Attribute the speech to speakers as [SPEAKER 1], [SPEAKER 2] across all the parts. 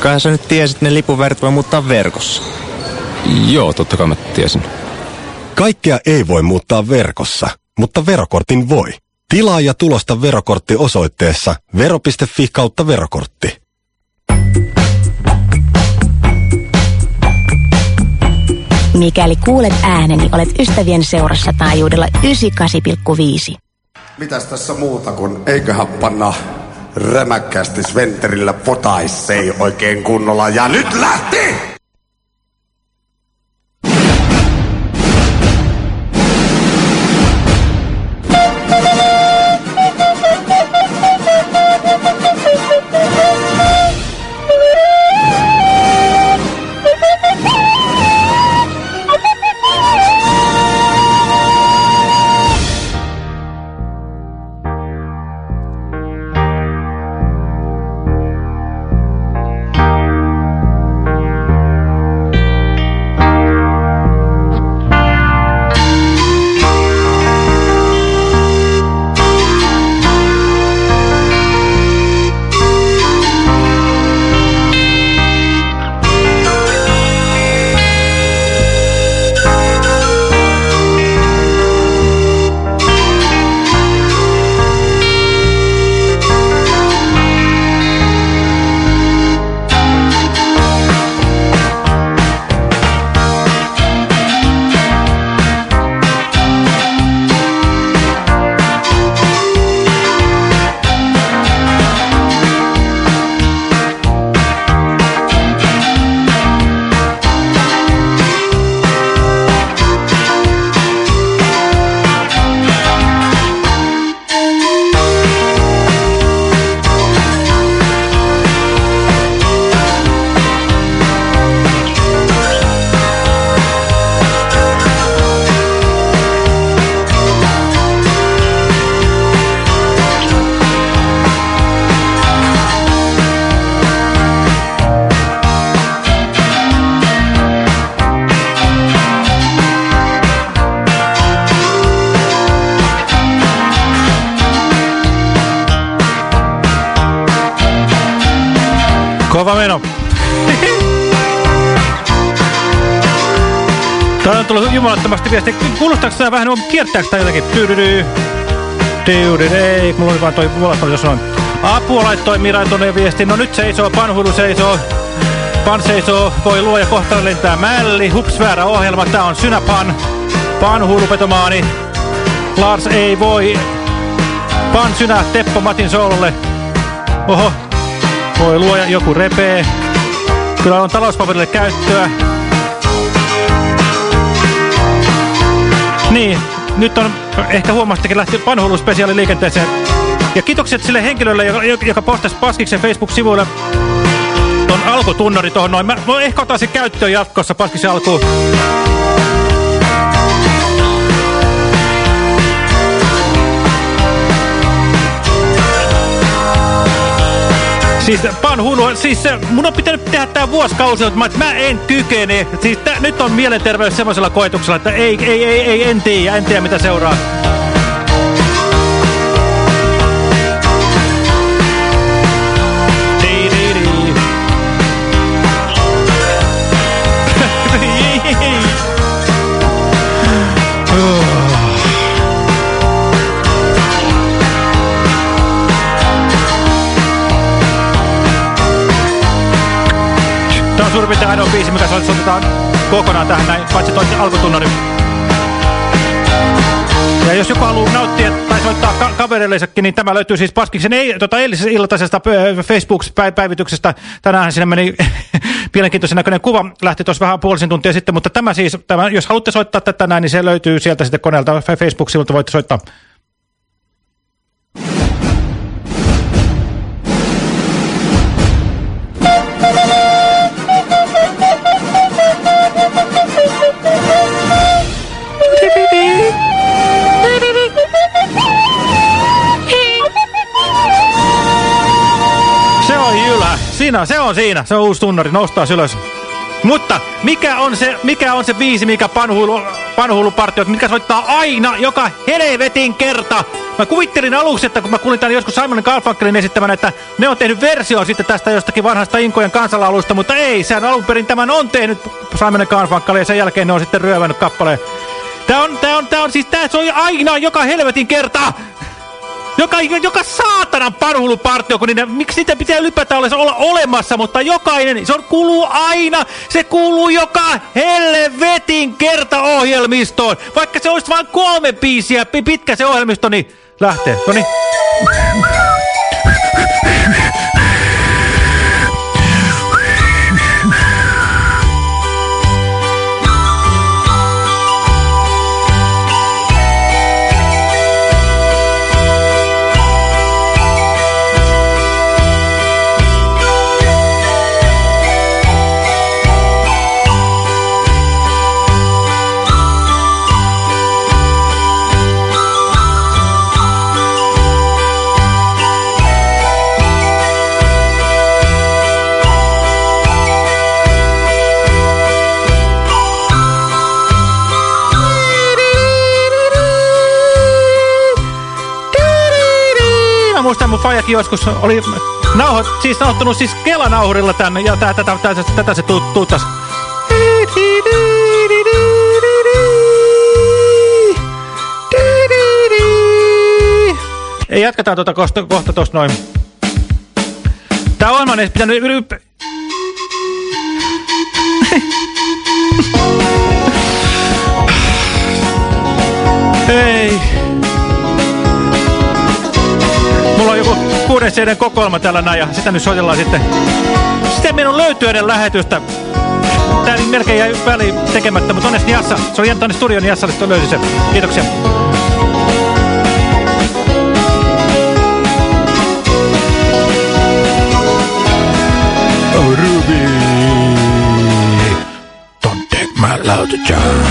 [SPEAKER 1] Kai sä nyt tiesit, että ne lipuvärit voi muuttaa verkossa.
[SPEAKER 2] Joo, totta kai mä tiesin.
[SPEAKER 3] Kaikkea ei voi muuttaa verkossa, mutta verokortin voi. Tilaa ja tulosta verokortti osoitteessa vero.fi kautta verokortti.
[SPEAKER 4] Mikäli kuulet ääneni, olet ystävien seurassa taajuudella 98,5.
[SPEAKER 5] Mitäs tässä muuta kuin eiköhän panna rämäkkästi Sventerillä potaissei oikein kunnolla. Ja nyt lähti!
[SPEAKER 6] Jumalattomasti viesti. Kuulostaako tämä vähän, kiertääkö tämä jotenkin? Tyydydy. Tyydydy. Ei, mulla oli vaan toi jos on. Apua laittoi Mirai tuonne viesti. No nyt seisoo, panhulu seisoo. Pan seisoo, voi luoja kohta lentää mälli. Hups, väärä ohjelma. Tää on Synäpan. Panhulu petomaani. Lars ei voi. Pan Synä, Teppo Matin soololle. Oho, voi luoja, joku repee. Kyllä on talouspaperille käyttöä. Nyt on ehkä huomasittakin lähti panhuluspesiaali liikenteeseen. Ja kiitokset sille henkilölle, joka, joka postasi Paskiksen Facebook-sivuille ton alkutunnari tuohon noin. Mä, mä ehkä otan sen käyttöön jatkossa Paskiksen alkuun. Siis panhulu, siis se, mun on pitänyt tehdä tää vuosikausi, että mä, että mä en kykene. Siis tää, nyt on mielenterveys semmoisella koetuksella, että ei, ei, ei, ei en tiedä, en tiedä mitä seuraa. Biisi, mikä soitetaan kokonaan tähän näin, paitsi toisen alkutunnari. Ja jos joku haluaa nauttia tai soittaa ka kavereillesakin, niin tämä löytyy siis Paskiksen ei, tota, eilisestä iltaisesta Facebook-päivityksestä. Tänään sinne meni mielenkiintoisen näköinen kuva, lähti tuossa vähän puolisen tuntia sitten, mutta tämä siis, tämä, jos haluatte soittaa tätä näin, niin se löytyy sieltä sitten koneelta Facebook-sivulta, voitte soittaa. Siinä, se on siinä. Se on uusi tunnari. Nostaa ylös. Mutta mikä on se, mikä on se biisi, mikä panhuilu, panhuilupartiot, mikä soittaa aina, joka helvetin kerta? Mä kuvittelin aluksi, että kun mä kuulin tämän joskus Simon Garfunkelin esittämän, että ne on tehnyt versio sitten tästä jostakin vanhasta Inkojen kansalaulusta, mutta ei, sehän alun perin tämän on tehnyt Simon Garfunkel ja sen jälkeen ne on sitten ryövännyt kappaleen. Tää on, tää on, tää on siis, tää soi aina, joka helvetin kerta! Joka, joka saatanan parhulupartio, kun niitä, miksi niitä pitää ylipäätään olla olemassa, mutta jokainen, se on, kuuluu aina, se kuuluu joka helvetin kerta ohjelmistoon. Vaikka se olisi vain kolme biisiä pitkä se ohjelmisto, niin lähtee. No fajakin joskus oli nauho, siis nauhoittanut siis Kelanauhurilla tänne, ja tää, tätä, tätä, tätä se tuuttas. Ei jatketaan tuota kohta, kohta tosta noin. Tää ohjelma on pitänyt... CD kokoelma täällä näin ja sitä nyt soitellaan sitten. Sitten minun löytyy edes lähetystä. Tää niin melkein jäi väliin tekemättä, mutta onneksi Niassa. Se oli tonne studion Niassa, sitten löysi se. Kiitoksia.
[SPEAKER 7] Ruby. Don't take my love to John.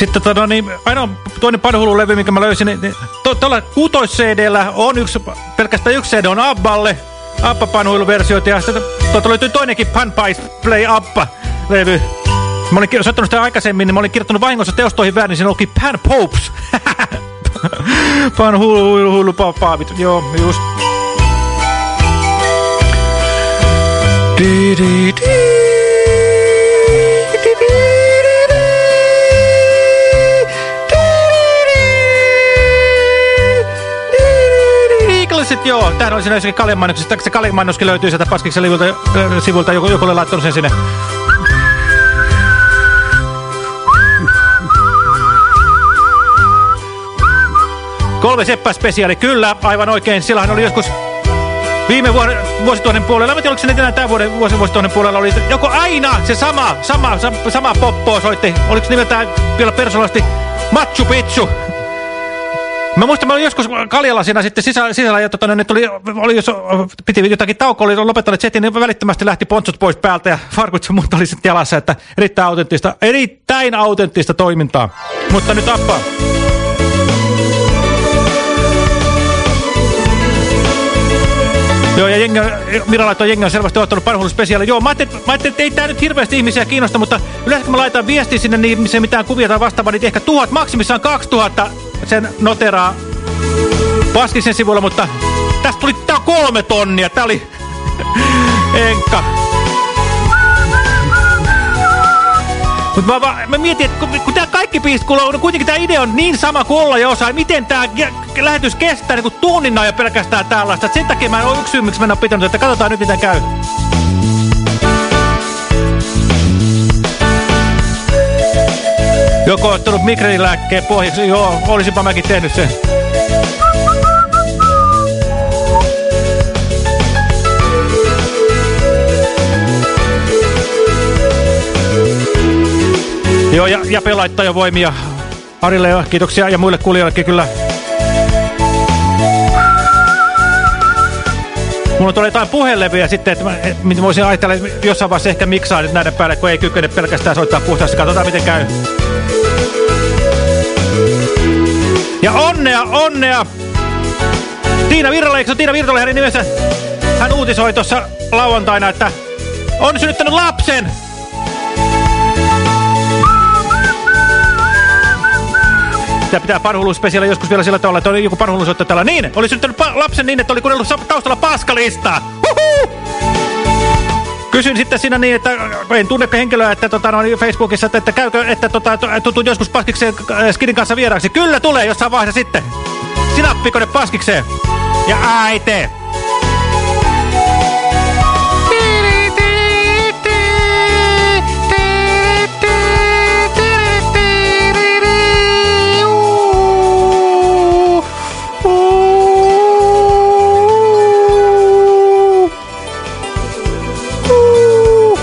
[SPEAKER 6] Sitten tota, niin, ainoa toinen panhululevy, minkä mä löysin, niin, niin to, tuolla kuutois cdllä on yksi, pelkästään yksi CD on Abballe, Abba panhuiluversioita, ja sitten tuolta löytyy toinenkin Pan Play Abba-levy. Mä olin soittanut sitä aikaisemmin, niin mä olin kirjoittanut vahingossa teostoihin väärin, niin siinä olikin Pan Popes. Panhuilu, paavit, joo, just. Di, di, di. Eaglesit, joo. Tämähän oli siinä jossakin kaljamainoksessa. Se kaljamainoskin löytyy sieltä Paskiksen sivulta, äh, sivulta. Joku, joku oli laittanut sen sinne. Kolme seppä spesiaali, kyllä, aivan oikein. Sillähän oli joskus viime vuoden, vuosituhannen puolella, mä tiedän, oliko se nyt tämän vuoden vuosi, vuosituhannen puolella, oli joku aina se sama, sama, sama, sama poppo soitti. Oliko se nimeltään vielä persoonallisesti Machu Picchu? Mä muistan, mä olin joskus Kaljalla siinä sitten sisällä, sisällä ja tota, ne tuli, oli, jos piti jotakin taukoa, oli lopettanut setin, niin välittömästi lähti pontsut pois päältä ja farkut ja muut oli sitten jalassa, että erittäin autenttista, erittäin autenttista toimintaa. Mutta nyt appaa. Joo, ja jengi, Mira laittoi jengi on selvästi ottanut parhuuluspesiaali. Joo, mä ajattelin, mä ajattelin, että ei tää nyt hirveästi ihmisiä kiinnosta, mutta yleensä kun mä laitan viestiä sinne, niin missä mitään kuvia tai vastaavaa, niin ehkä tuhat, maksimissaan 2000 sen noteraa Paskisen sivuilla, mutta tästä tuli tää kolme tonnia. Tää oli Enkka. Mutta mä, mä, mä mietin, että kun, kun tää kaikki biisit kuuluu, no kuitenkin tää idea on niin sama kuin olla ja osa, miten tää lähetys kestää niin tunnin ajan pelkästään tällaista. Et sen takia mä en ole yksi syy, miksi mä en pitänyt, että katsotaan nyt miten käy. Joko ottanut migreenilääkkeen pohjaksi? Joo, olisinpa mäkin tehnyt sen. Joo, ja, ja pelaittaa jo voimia Arille ja kiitoksia ja muille kuulijoillekin kyllä. Mulla tulee jotain puhelevyjä sitten, että mä, eh, mä voisin ajatella, että jossain vaiheessa ehkä miksaa nyt näiden päälle, kun ei kykene pelkästään soittaa puhtaasti. Katsotaan miten käy. Ja onnea, onnea! Tiina Virralle, eikö Tiina Virralle hänen nimensä? Hän uutisoi tuossa lauantaina, että on synnyttänyt lapsen! Tämä pitää parhuluspesiaali joskus vielä sillä tavalla, että oli joku parhulusoittaja täällä. Niin, oli syntynyt lapsen niin, että oli kuunnellut taustalla paskalistaa. Huhuu! Kysyin sitten siinä niin, että en tunne henkilöä, että tota, no, Facebookissa, että, että käykö, että tota, tutun joskus paskikseen äh, Skidin kanssa vieraaksi. Kyllä tulee jossain vaiheessa sitten. Sinappikone paskikseen. Ja äite.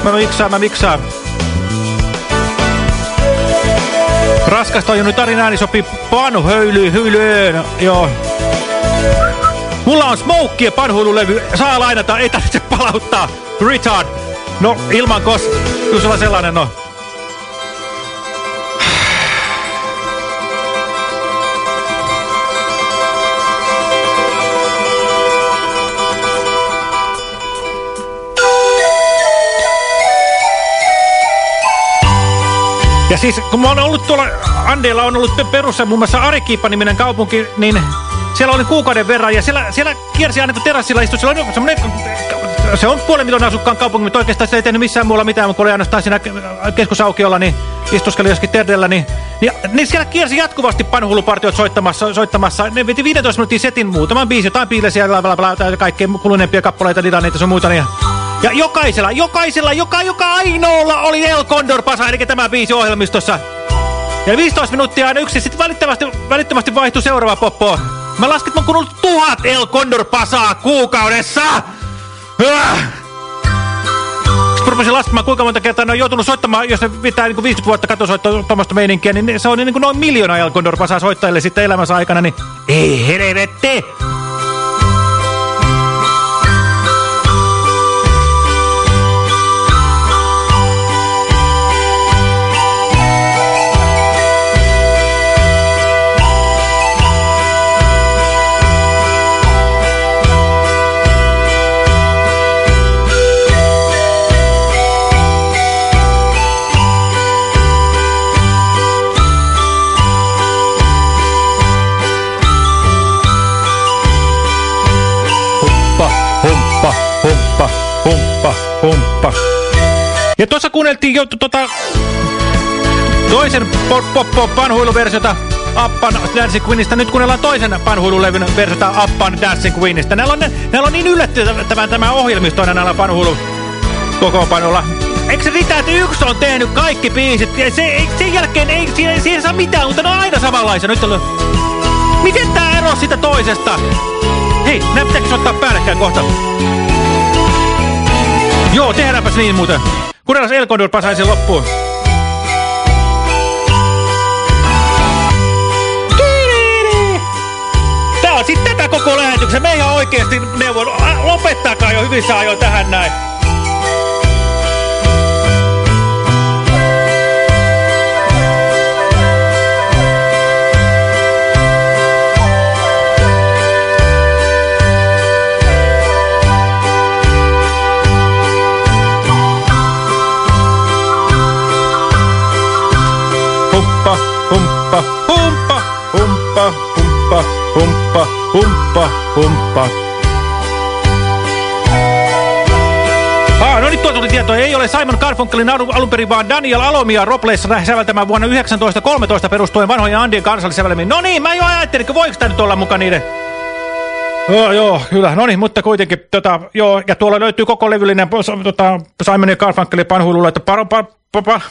[SPEAKER 6] Mä miksaan, mä miksaan. Raskasta on jo nyt Tarin ääni sopii panu höyly, höylyön. Joo. Mulla on Smokey panhuilulevy. Saa lainata, ei tarvitse palauttaa. Retard. No, ilman kos. Kyllä sulla sellainen on. Ja siis kun mä oon ollut tuolla, Andeella on ollut perussa muun muassa Arekiippa-niminen kaupunki, niin siellä oli kuukauden verran ja siellä, siellä kiersi aina kun terassilla istui, siellä on semmoinen, se on puolen miljoonan asukkaan kaupunki, mutta oikeastaan se ei tehnyt missään muulla mitään, kun oli ainoastaan siinä keskusaukiolla, niin istuskeli joskin terdellä, niin, niin, niin siellä kiersi jatkuvasti panhulupartiot soittamassa, soittamassa. Ne veti 15 minuutin setin muutaman biisi, jotain piilesiä, bla bla kaikkea kuluneempia kappaleita, niitä sun muuta, niin ja jokaisella, jokaisella, joka, joka ainoalla oli El Condor Pasa, eli tämä biisi ohjelmistossa. Ja 15 minuuttia aina yksi, sitten välittömästi, välittömästi vaihtui seuraava poppo. Mä laskin, että mä oon tuhat El Condor Pasaa kuukaudessa! Äh! Sitten rupesin laskemaan, kuinka monta kertaa ne on joutunut soittamaan, jos ne pitää niin 50 vuotta katosoittaa tuommoista meininkiä, niin se on niin kuin noin miljoona El Condor Pasaa soittajille sitten elämänsä aikana, niin ei helvetti! Humppa. Ja tuossa kuunneltiin jo tota, toisen panhuiluversiota Appan Dancing Queenista. Nyt kuunnellaan toisen panhuilulevyn versiota Appan Dancing Queenista. Näillä on, näillä on niin yllättävän tämä ohjelmisto aina näillä panhuilu kokoonpanolla. Eikö se riitä, että yksi on tehnyt kaikki biisit? Ja se, sen jälkeen ei siihen, siihen saa mitään, mutta ne on aina samanlaisia. Nyt on... Miten tää ero sitä toisesta? Hei, nämä pitääkö ottaa päällekkäin kohta? Joo, tehdäänpäs niin muuten. Kuunnellaan El Condor pasaisi loppuun. Tää on sitten tätä koko lähetyksen. Me ihan oikeesti neuvon. Lopettakaa jo hyvissä ajoin tähän näin. Humppa, humppa, humppa, humppa, humppa, humppa, humppa. Ah, no nyt tuo tuli tietoa. Ei ole Simon Garfunkelin alun perin, vaan Daniel Alomia Robles säveltämään vuonna 1913 perustuen vanhojen Andien kansallisävelmiin. No niin, mä jo ajattelin, että voiko tämä nyt olla mukaan niiden... Joo, joo, kyllä. No niin, mutta kuitenkin, tota, joo, ja tuolla löytyy koko levyllinen tota, Simon ja Garfunkelin panhuilulla, että pa, pa, pa, pa,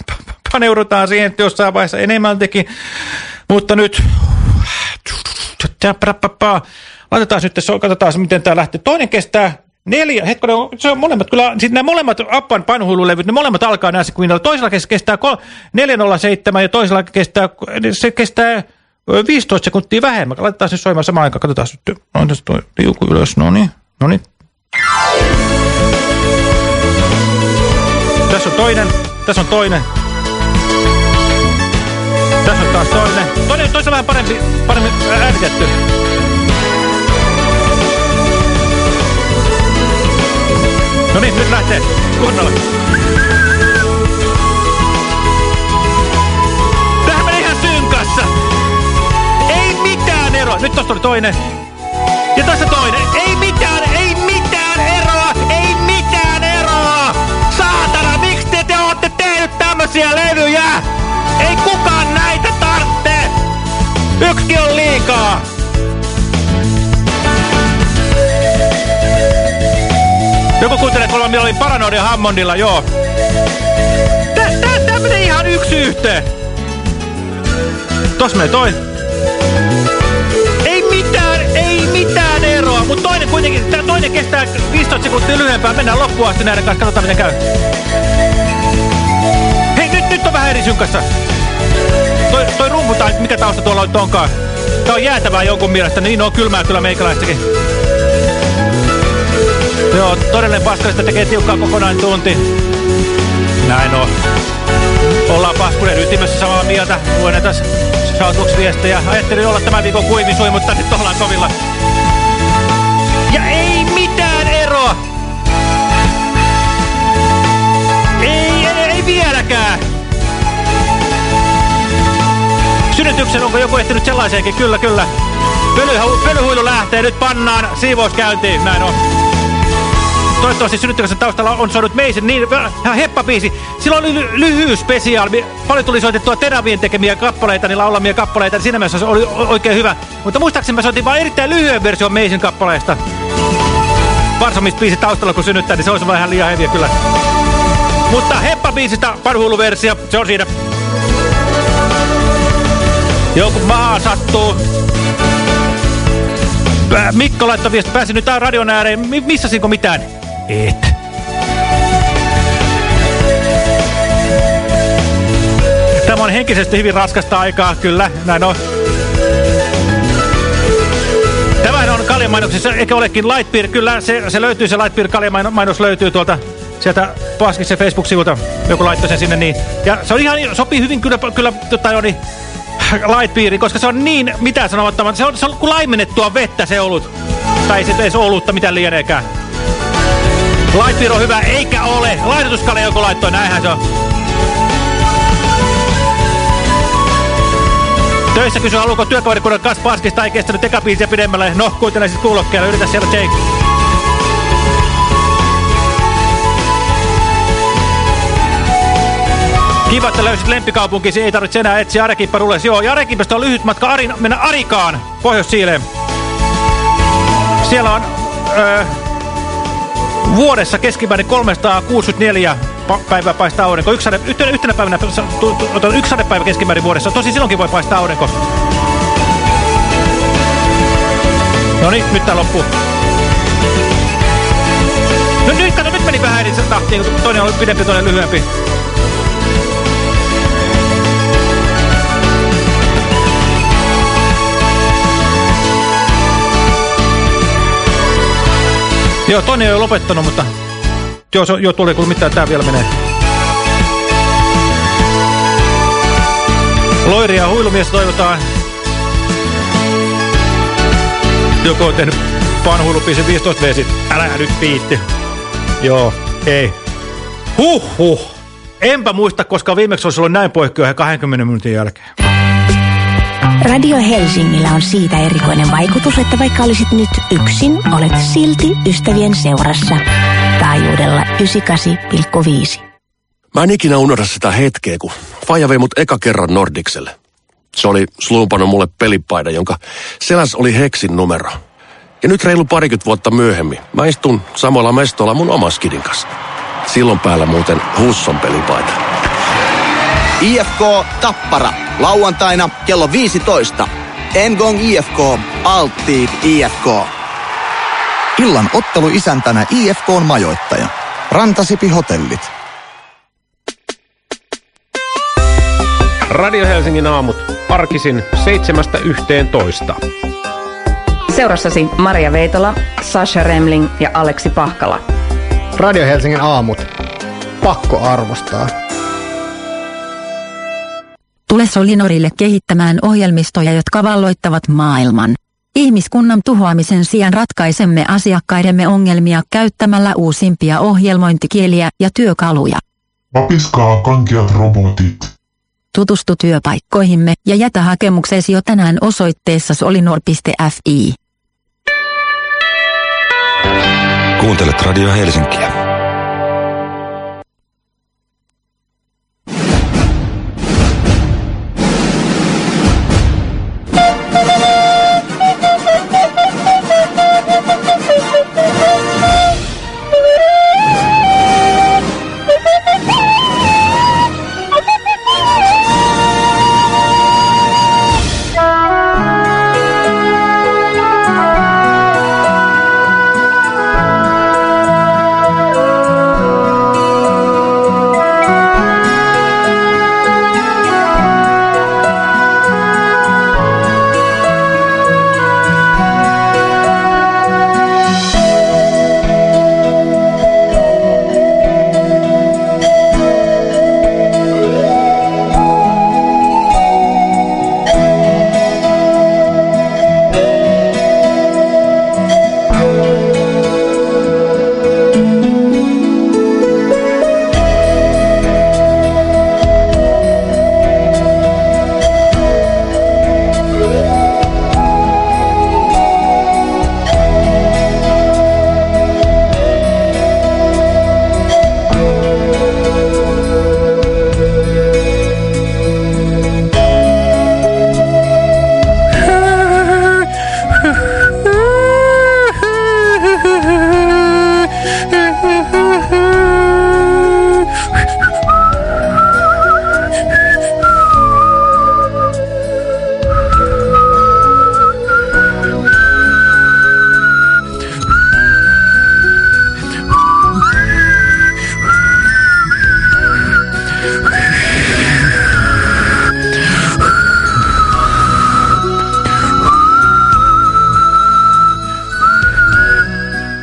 [SPEAKER 6] paneudutaan siihen että jossain vaiheessa enemmältikin. Mutta nyt... Laitetaan nyt, katsotaan miten tämä lähtee. Toinen kestää neljä, hetkonen, se on molemmat, kyllä, sitten nämä molemmat Appan panhuilulevyt, ne molemmat alkaa näissä Queenilla. Toisella kestää 407 ja toisella kestää, se kestää 15 sekuntia vähemmän. Laitetaan se soimaan samaan aikaan, katsotaan nyt. No, tässä toi liuku ylös, no niin, no niin. Tässä on toinen. Tässä on toinen. Tässä on taas toinen. Toinen, toisen vähän parempi, paremmin äänitetty. No niin, nyt lähtee. Kunnolla. Tähän meni ihan synkassa. Ei mitään eroa. Nyt tosta oli toinen. Ja tässä toinen. Ei mitään, ei mitään eroa. Ei mitään eroa. Saatana, miksi te, te olette tehnyt tämmösiä levyjä? Ei kukaan näitä tarvitse. Yksikin on liikaa. Joku kuuntelee kolme, millä oli Paranoid ja Hammondilla, joo. Tää menee ihan yksi yhteen. Tos menee toi. Ei mitään, ei mitään eroa, mutta toinen kuitenkin, tää toinen kestää 15 sekuntia lyhyempää. Mennään loppuun asti näiden kanssa, katsotaan miten käy. Hei, nyt, nyt on vähän eri synkassa. Toi, toi rumpu tai mikä tausta tuolla nyt onkaan. Tää on jäätävää jonkun mielestä, niin on kylmää kyllä meikäläistäkin. Joo, todellinen paskaista tekee tiukkaa kokonainen tunti. Näin on. Ollaan paskunen ytimessä samaa mieltä. Luen näitä Shoutbox-viestejä. Ajattelin olla tämän viikon kuivisui, mutta nyt ollaan kovilla. Synnytyksen, onko joku ehtinyt sellaiseenkin? Kyllä, kyllä. Pölyhu, pölyhuilu lähtee, nyt pannaan siivouskäyntiin. Näin on. Toivottavasti synnytyksen taustalla on soinut Meisen niin ihan heppabiisi. Silloin oli ly lyhyys spesiaali. Paljon tuli soitettua Teravien tekemiä kappaleita, niin laulamia kappaleita. Siinä mielessä se oli oikein hyvä. Mutta muistaakseni mä soitin vain erittäin lyhyen version Meisen kappaleesta. Varsomisbiisi taustalla kun synnyttää, niin se olisi vähän liian heviä kyllä. Mutta heppabiisistä parhuiluversio, se on siinä. Joku maa sattuu. Mikko laittoi viesti, pääsin nyt radion ääreen. Missasinko mitään? Et. Tämä on henkisesti hyvin raskasta aikaa, kyllä, näin on. Tämähän on kaljamainoksissa, eikä olekin Lightbeer, kyllä se, se löytyy, se Lightbeer kaljamainos löytyy tuolta sieltä Paskisen Facebook-sivulta, joku laittoi sen sinne niin. Ja se on ihan, sopii hyvin kyllä, kyllä tota, niin, Lightbeerin, koska se on niin, mitä sanomattamaan, se on, se on kuin laimennettua vettä se olut. Tai ei se edes olutta, mitä lieneekään. Lightbeer on hyvä, eikä ole. Laitetuskale joku laittoi, näinhän se on. Töissä kysyi, haluuko työkaverikunnan kanssa paskista, ei kestänyt tekabiisiä pidemmälle. No, kuuntele sitten kuulokkeella, yritä siellä Jake. Kiva, että löysit lempikaupunkisi, ei tarvitse enää etsiä Arekipparulle. Joo, ja Arekippasta on lyhyt matka Arin, mennä Arikaan, Pohjois-Siileen. Siellä on öö, vuodessa keskimäärin 364 päivää paistaa aurinko. Yksi sade, yhtenä, yhtenä päivänä, otan yksi sadepäivä keskimäärin vuodessa. Tosi silloinkin voi paistaa aurinko. No niin, nyt tää loppuu. No nyt, kato, nyt meni vähän eri tahtiin, kun toinen oli pidempi, toinen lyhyempi. Joo, toinen ei ole lopettanut, mutta... Joo, joo tuli kun mitään, tää vielä menee. Loiria huilumies toivotaan. Joku on tehnyt panhuilupiisin 15 veesit. Älä nyt piitti. Joo, ei. Huh, huh. Enpä muista, koska viimeksi olisi ollut näin poikkeus 20 minuutin jälkeen.
[SPEAKER 4] Radio Helsingillä on siitä erikoinen vaikutus, että vaikka olisit nyt yksin, olet silti ystävien seurassa. Taajuudella 98,5.
[SPEAKER 8] Mä en ikinä unohda sitä hetkeä, kun Faija vei mut eka kerran Nordikselle. Se oli slumpannut mulle pelipaida, jonka seläs oli Heksin numero. Ja nyt reilu parikymmentä vuotta myöhemmin mä istun samalla mestolla mun oma skidin kanssa. Silloin päällä muuten Husson pelipaita.
[SPEAKER 9] IFK Tappara. Lauantaina kello 15. Engong IFK. Alttiit IFK. Illan ottelu isäntänä IFKn majoittaja. Rantasipi Hotellit.
[SPEAKER 10] Radio Helsingin aamut arkisin 7.11. Seurassasi Maria Veitola, Sasha Remling ja Aleksi Pahkala.
[SPEAKER 11] Radio Helsingin aamut. Pakko arvostaa.
[SPEAKER 12] Tule Solinorille kehittämään ohjelmistoja, jotka valloittavat maailman. Ihmiskunnan tuhoamisen sijaan ratkaisemme asiakkaidemme ongelmia käyttämällä uusimpia ohjelmointikieliä ja työkaluja.
[SPEAKER 13] Vapiskaa kankeat robotit.
[SPEAKER 12] Tutustu työpaikkoihimme ja jätä hakemuksesi jo tänään osoitteessa solinor.fi.
[SPEAKER 14] Kuuntelet Radio Helsinkiä.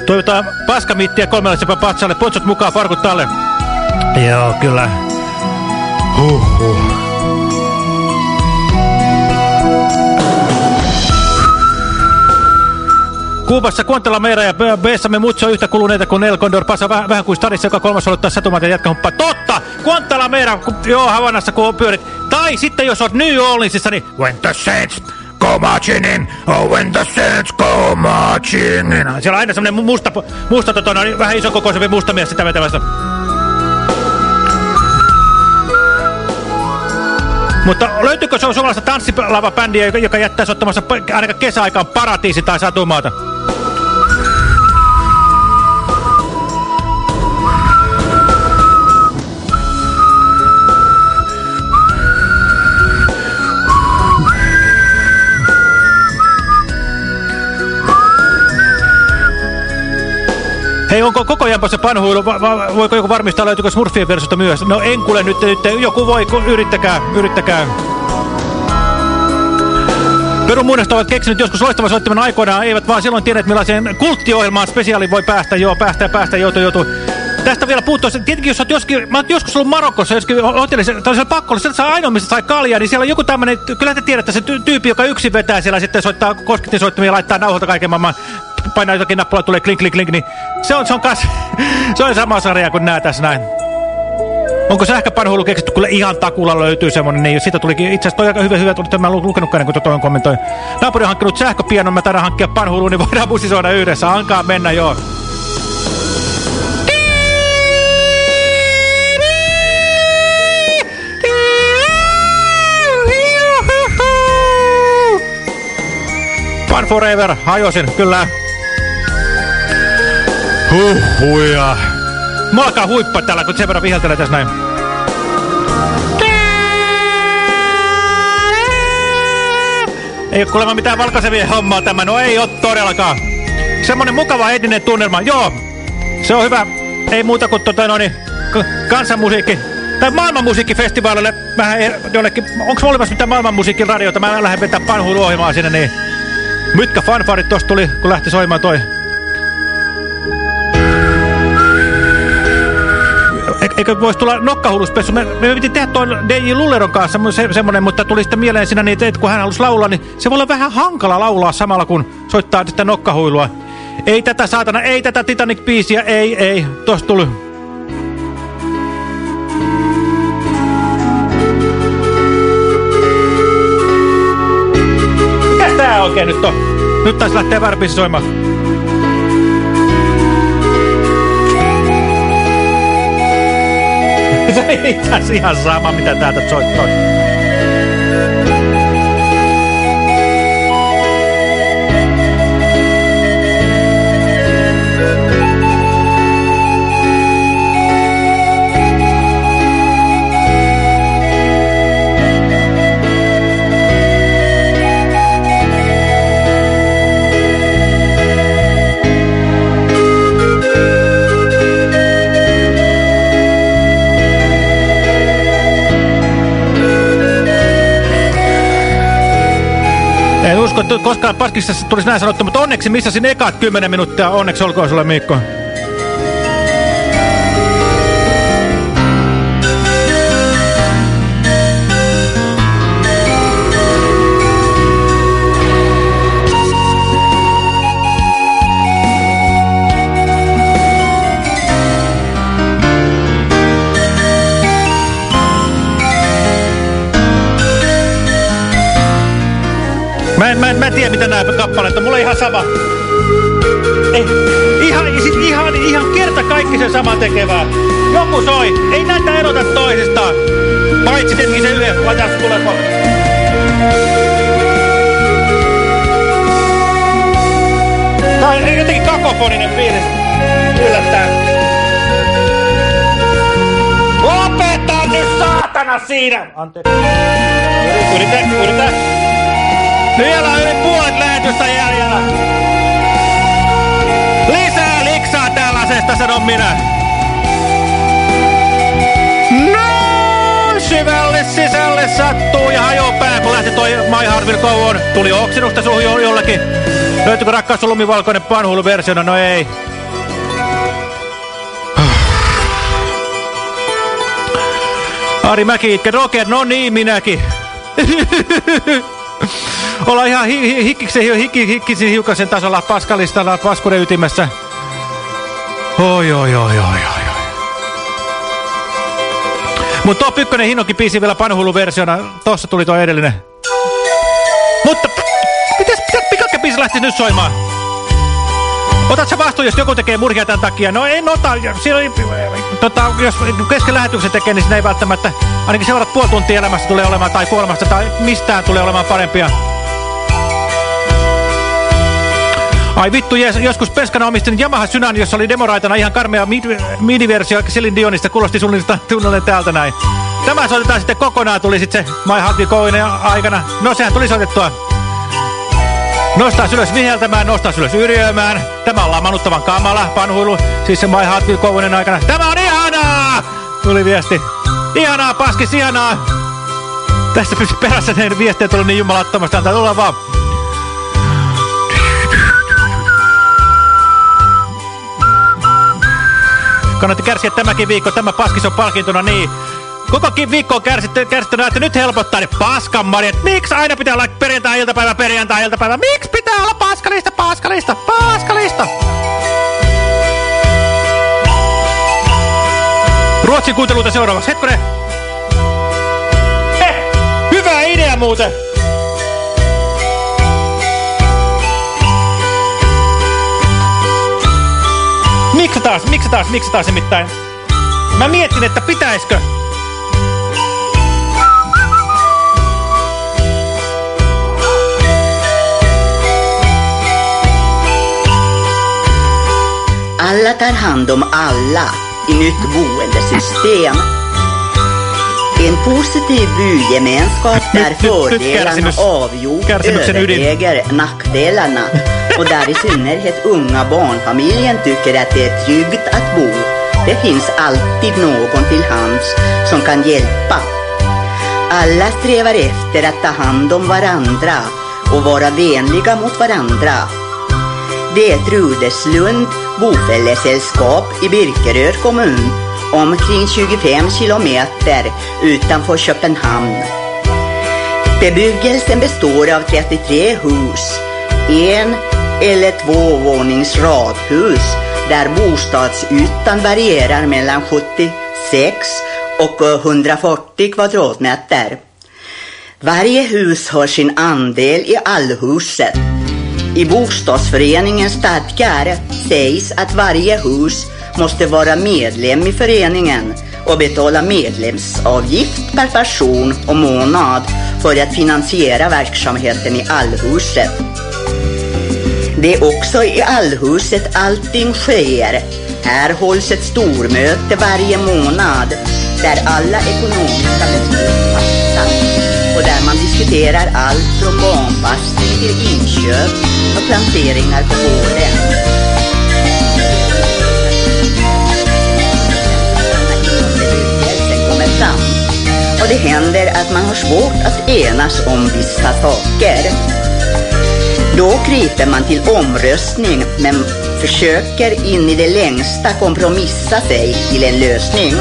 [SPEAKER 6] Toivotaan paskamittiä kolmella sepä patsalle. Potsot mukaan, farkut talle. Joo, kyllä. Huhhuh. Kuubassa Kuontela Meira ja Bessamme Mutso yhtä kuluneita kuin El Condor Pasa vähän, vähän kuin Stadissa, joka kolmas aloittaa satumaata ja jatkaa humppaa. Totta! Kuontela Meira, kun, joo, Havannassa kun pyörit. Tai sitten jos oot New Orleansissa, niin When the Saints marching in, oh when the Saints go marching in. Siellä on aina semmonen musta, musta totona, vähän isokokoisempi musta mies sitä vetävästä. Mutta löytyykö se on suomalaista tanssilava-bändiä, joka, joka jättäisi ottamassa ainakaan kesäaikaan paratiisi tai satumaata? Hei, onko koko ajan se panhuilu? Va va voiko joku varmistaa, löytyykö Smurfien versiota myös? No en kuule nyt, nyt joku voi, yrittäkää, yrittäkää. Perun muunnosta ovat keksinyt joskus loistavan soittimen aikoinaan, eivät vaan silloin tienneet millaiseen kulttiohjelmaan spesiaali voi päästä, joo, päästä päästä, joutu, joutu. Tästä vielä puuttuu, tietenkin jos olet joskin, mä oon joskus ollut Marokossa, joskin hotellissa, tai siellä pakko olla, saa ainoa, missä sai kaljaa, niin siellä on joku tämmöinen, kyllä te tiedätte, se tyyppi, joka yksin vetää siellä, sitten soittaa koskettisoittimia ja laittaa nauhoilta kaiken maailman painaa jotakin nappula, tulee klink, klink, klink, niin se on, se on, kas, se on sama sarja kuin nää tässä näin. Onko sähköpanhuilu keksitty, kun ihan takulla löytyy semmonen, niin siitä tulikin, itse asiassa toi aika hyvä, hyvä, että mä en lukenutkaan, kun toi on kommentoi. Naapuri on hankkinut sähköpianon, mä taidaan hankkia panhuiluun, niin voidaan bussisoida yhdessä, ankaa mennä, joo. Fun Forever, hajosin, kyllä. Huhhuja. Mä alkaa huippaa täällä, kun sen verran viheltelee tässä näin. Ei ole kuulemma mitään valkaisevia hommaa tämä. No ei ole todellakaan. Semmonen mukava etninen tunnelma. Joo, se on hyvä. Ei muuta kuin tota noin, kansanmusiikki. Tai Mitkä fanfarit tosta tuli, kun lähti soimaan toi? Eikö voisi tulla nokkahulluspessu? Me, me piti tehdä tuon DJ Lulleron kanssa se, semmonen, mutta tuli sitten mieleen siinä niin, että kun hän halusi laulaa, niin se voi olla vähän hankala laulaa samalla, kun soittaa sitä nokkahuilua. Ei tätä saatana, ei tätä Titanic-biisiä, ei, ei. Tuossa tuli. Oikein nyt on? Nyt taisi lähteä väärä biisi soimaan. Itse asiassa ihan sama, mitä täältä soittaa. Usko, että koskaan Paskissa tulisi näin sanottu, mutta onneksi missasin ekat 10 minuuttia. Onneksi olkoon sulle Mikko. Mä en, mä, en, mä en tiedä, mitä nämä kappaleet on. Mulla ihan sama. Ei, ihan, siis ihan, ihan kerta kaikki se sama tekevää. Joku soi. Ei näitä erota toisistaan. Paitsi tietenkin se yhden. Laitaas tuleeko. Tää on jotenkin kakofoninen fiilis. Yllättää. Lopeta nyt saatana siinä! Anteeksi. Yritä, yritä. Vielä on yli puolet lähetystä jäljellä. Lisää liksaa tällaisesta, sanon minä. No, syvälle sisälle sattuu ja hajoo pää, kun lähti toi My On. Tuli oksennusta suhun jo jollakin. Löytyykö rakkaus lumivalkoinen panhulu versiona? No ei. Ari Mäki itke no niin minäkin. Ollaan ihan hi hi hikkisen, hikki, hikkisen hiukasen tasolla paskalistalla paskuuden ytimessä. Oi, oi, oi, oi, oi. Mutta Top 1 Hinokin biisi vielä panhullu versiona. Tossa tuli tuo edellinen. Mutta mitäs, mikä biisi lähti nyt soimaan? Otat sä vastuun, jos joku tekee murhia tämän takia? No en ota. Oli, tota, jos kesken lähetyksen tekee, niin siinä ei välttämättä, ainakin seuraat puoli tuntia elämästä tulee olemaan, tai kuolemasta, tai mistään tulee olemaan parempia. Ai vittu, jes, joskus Penskana omistin Yamaha Synan, jossa oli demoraitana ihan karmea midi-versio Celine Dionista. Kuulosti suunnilta tunnelleen täältä näin. Tämä soitetaan sitten kokonaan, tuli sitten se My Go aikana. No sehän tuli soitettua. Nostaa ylös viheltämään, nostaa ylös yrjöömään. Tämä on lamanuttavan kamala, panhuilu, siis se My Go aikana. Tämä on ihanaa! Tuli viesti. Ihanaa, paskis, ihanaa! Tässä perässä ne viestejä tuli niin jumalattomasti, antaa tulla vaan. Kannatti kärsiä tämäkin viikko, tämä paskis on palkintona niin. Kokokin viikko on kärsitty, kärsittynä, että nyt helpottaa ne paskan marjat. Miksi aina pitää olla perjantai-iltapäivä, perjantai-iltapäivä? Miksi pitää olla paskalista, paskalista, paskalista? Ruotsin kuunteluita seuraavaksi. Hetkonen. Heh, hyvä idea muuten. Miksi taas, miksi taas, miksi taas nimittäin? Mä mietin, että pitäisikö
[SPEAKER 15] Alla tar hand om alla i nytt boendesystem. En positiv bygemenskap där fördelarna avgjort överväger nackdelarna och där i synnerhet unga barnfamiljen tycker att det är tryggt att bo. Det finns alltid någon till hands som kan hjälpa. Alla strävar efter att ta hand om varandra och vara vänliga mot varandra. Det är Trudeslund bofällesällskap i Birkerö kommun omkring 25 kilometer utanför Köpenhamn. Bebyggelsen består av 33 hus, en eller tvåvånings radhus där bostadsytan varierar mellan 76 och 140 kvadratmeter. Varje hus har sin andel i allhuset. I bostadsföreningens stadgar sägs att varje hus måste vara medlem i föreningen och betala medlemsavgift per person och månad för att finansiera verksamheten i allhuset. Det är också i allhuset allting sker. Här hålls ett stormöte varje månad där alla ekonomiska beslut fattas och där man diskuterar allt från barnpassning till inköp och planteringar på gården. Och det händer att man har svårt att enas om vissa saker. Då kryper man till omröstning men försöker in i det längsta kompromissa sig till en lösning.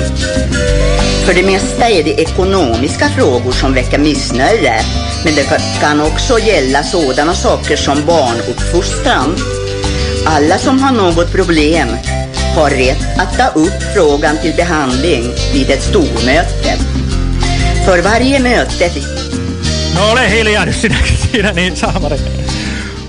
[SPEAKER 15] För det mesta är det ekonomiska frågor som väcker missnöje. Men det kan också gälla sådana saker som barnuppfostran. Alla som har något problem har rätt att ta upp frågan till behandling vid ett stormöte. För varje möte...
[SPEAKER 6] No ole hiljaa nyt sinä, siinä, niin saamari.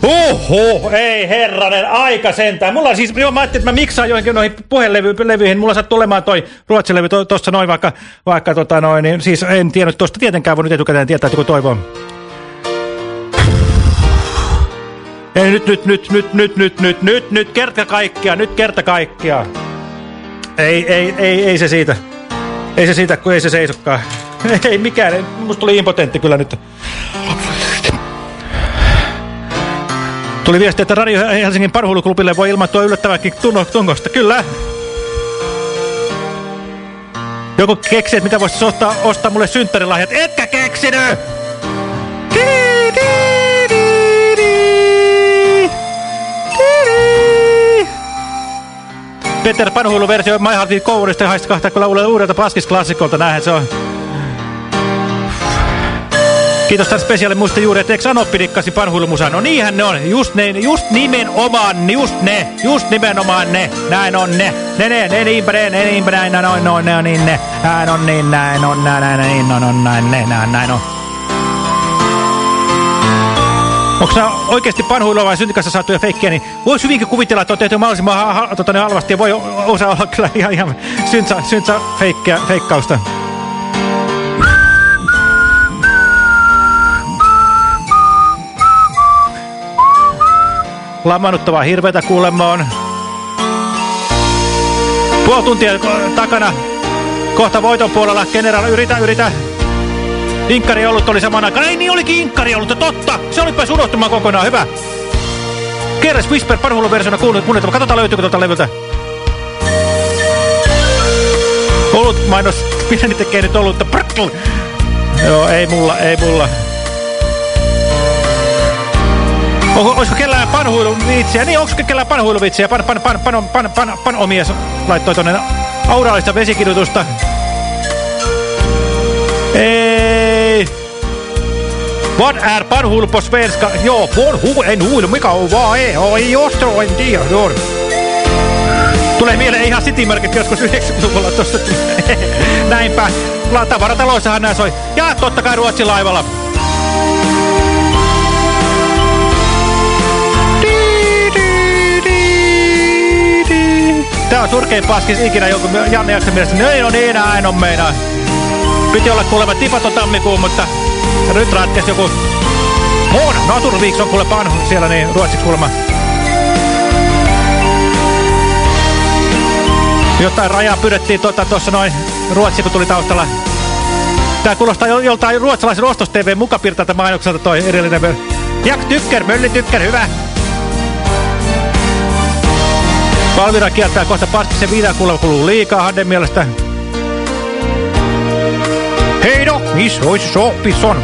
[SPEAKER 6] Oho, ei herranen, aika sentään. Mulla siis, joo, mä ajattelin, että mä miksaan joihinkin noihin puhelevyihin. Mulla sattuu olemaan toi ruotsilevy to, noin vaikka, vaikka tota noin, niin siis en tiennyt tuosta tietenkään voinut etukäteen tietää, että kun toivoo. Ei nyt, nyt, nyt, nyt, nyt, nyt, nyt, nyt, nyt, kerta kaikkia, nyt kerta kaikkia. Ei, ei, ei, ei se siitä. Ei se siitä, kun ei se seisokkaan. Ei mikään, musta tuli impotentti kyllä nyt. Tuli viesti, että Radio Helsingin parhuiluklubille voi ilmoittua yllättäväkin tungosta. Kyllä. Joku keksi, että mitä voisi ostaa, ostaa mulle synttärilahjat. Etkä keksinyt! Peter Panhuilu versio My Heart Beat Coverista haista kahta kun laulaa uudelta Paskis-klassikolta. Näinhän se on. Kiitos tämän spesiaalin muista juuri, että eikö Anoppi dikkasi panhuilumusaa? No niinhän ne on, just, ne, just nimenomaan, just ne, just nimenomaan ne, näin on ne, ne, ne, ne, niinpä ne, ne, niinpä näin, näin on, no, ne on niin ne, näin on niin, näin on, näin, näin, niin on, on, näin, ne, näin, näin on. Onko nämä oikeasti panhuilua vai syntikassa saatuja feikkejä, niin voisi hyvinkin kuvitella, että on tehty mahdollisimman ha ha tota, halvasti ja voi osa olla kyllä ihan, ihan syntsä, syntsä feikkausta. Lamanuttavaa hirveätä kuulemma on. Puoli tuntia takana. Kohta voiton puolella. General, yritä, yritä. Inkkari ollut oli saman aikaan. Ei niin olikin Inkkari ollut, totta. Se oli päässyt unohtumaan kokonaan. Hyvä. Keres Whisper parhuulun versiona kuunneltava. Katsotaan löytyykö tuolta levyltä. Olut mainos. Minä tekee nyt olutta. Joo, ei mulla, ei mulla. Olisiko kellään panhuiluvitsiä? Niin, onko kellään panhuiluvitsiä? Pan, pan, pan, pan, pan, pan, pan omies laittoi tuonne auraalista vesikidutusta. Ei. Vad är panhuilu på svenska? Joo, panhuilu, en huilu, mikä on vaan ei, oi jos en tiedä. Tulee mieleen ihan City-merkit joskus 90-luvulla tuosta. Näinpä. Tavarataloissahan nämä soi. Ja totta kai Ruotsin laivalla. Tää on surkein paskis ikinä jonkun Janne Jaksen mielestä. No ei, no niin, näin on meidän. Piti olla kuulemma tipaton tammikuun, mutta nyt ratkesi joku muun Naturviks on kuule panhu siellä niin ruotsiksi kuulemma. Jotain rajaa pyydettiin tuossa tota, noin Ruotsi, kun tuli taustalla. Tää kuulostaa joltain ruotsalaisen ostos-TV mukapirtalta mainokselta toi erillinen. Jak tykkär, mölli tykkär, hyvä. Valvira kieltää kohta Paskisen viidakulla kuluu liikaa Hadden mielestä. Hei no, missä olisi sopison?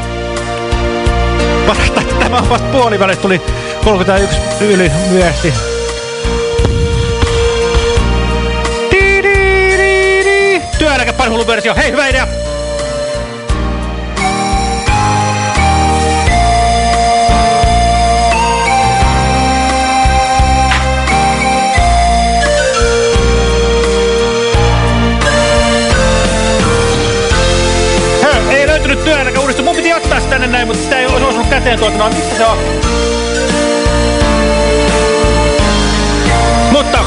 [SPEAKER 6] Parasta tätä Ihan vasta puolivälissä tuli 31 yli viesti. Työeläkepanhulun versio. Hei, hyvä idea! Tänne näin, mutta sitä ei olisi osunut käteen tuolta. No, missä se on? Mutta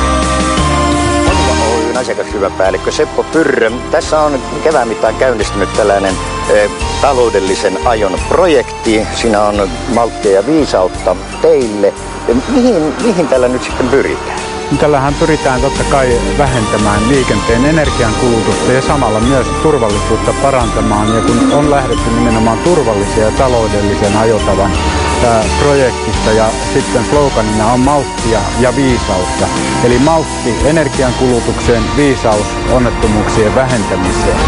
[SPEAKER 16] Oyn asiakashyväpäällikkö Seppo Pyrrö. Tässä on kevään mittaan käynnistynyt tällainen e, taloudellisen ajon projekti. Siinä on malttia ja viisautta teille. Ja mihin, mihin tällä nyt sitten pyritään?
[SPEAKER 17] Tällähän pyritään totta kai vähentämään liikenteen energiankulutusta ja samalla myös turvallisuutta parantamaan. Ja kun on lähdetty nimenomaan turvallisia ja taloudellisen ajotavan projektista ja sitten sloganina on malttia ja viisautta. Eli maltti energiankulutukseen, viisaus onnettomuuksien vähentämiseen.